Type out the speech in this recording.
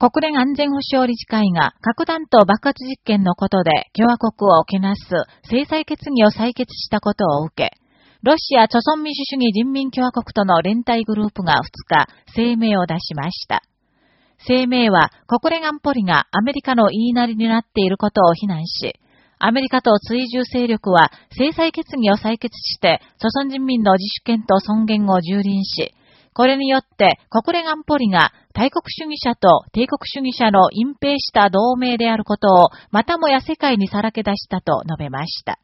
国連安全保障理事会が核弾頭爆発実験のことで共和国をけなす制裁決議を採決したことを受け、ロシア著存民主主義人民共和国との連帯グループが2日、声明を出しました。声明は国連安保理がアメリカの言いなりになっていることを非難し、アメリカと追従勢力は制裁決議を採決して、著存人民の自主権と尊厳を蹂躙し、これによって国連安保理が大国主義者と帝国主義者の隠蔽した同盟であることをまたもや世界にさらけ出したと述べました。